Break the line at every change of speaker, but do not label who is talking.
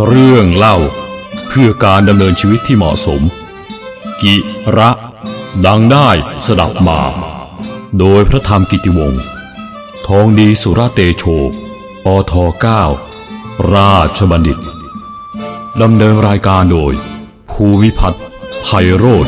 เรื่องเล่าเพื่อการดำเนินชีวิตที่เหมาะสม กิระ ดังได้สดับมา โดยพระธรรมกิติวงศ์ทองดีสุรเตโชปท9ราชบัณฑิตดำเนินรายการโดย ภูวิพัฒน์ไพโรธ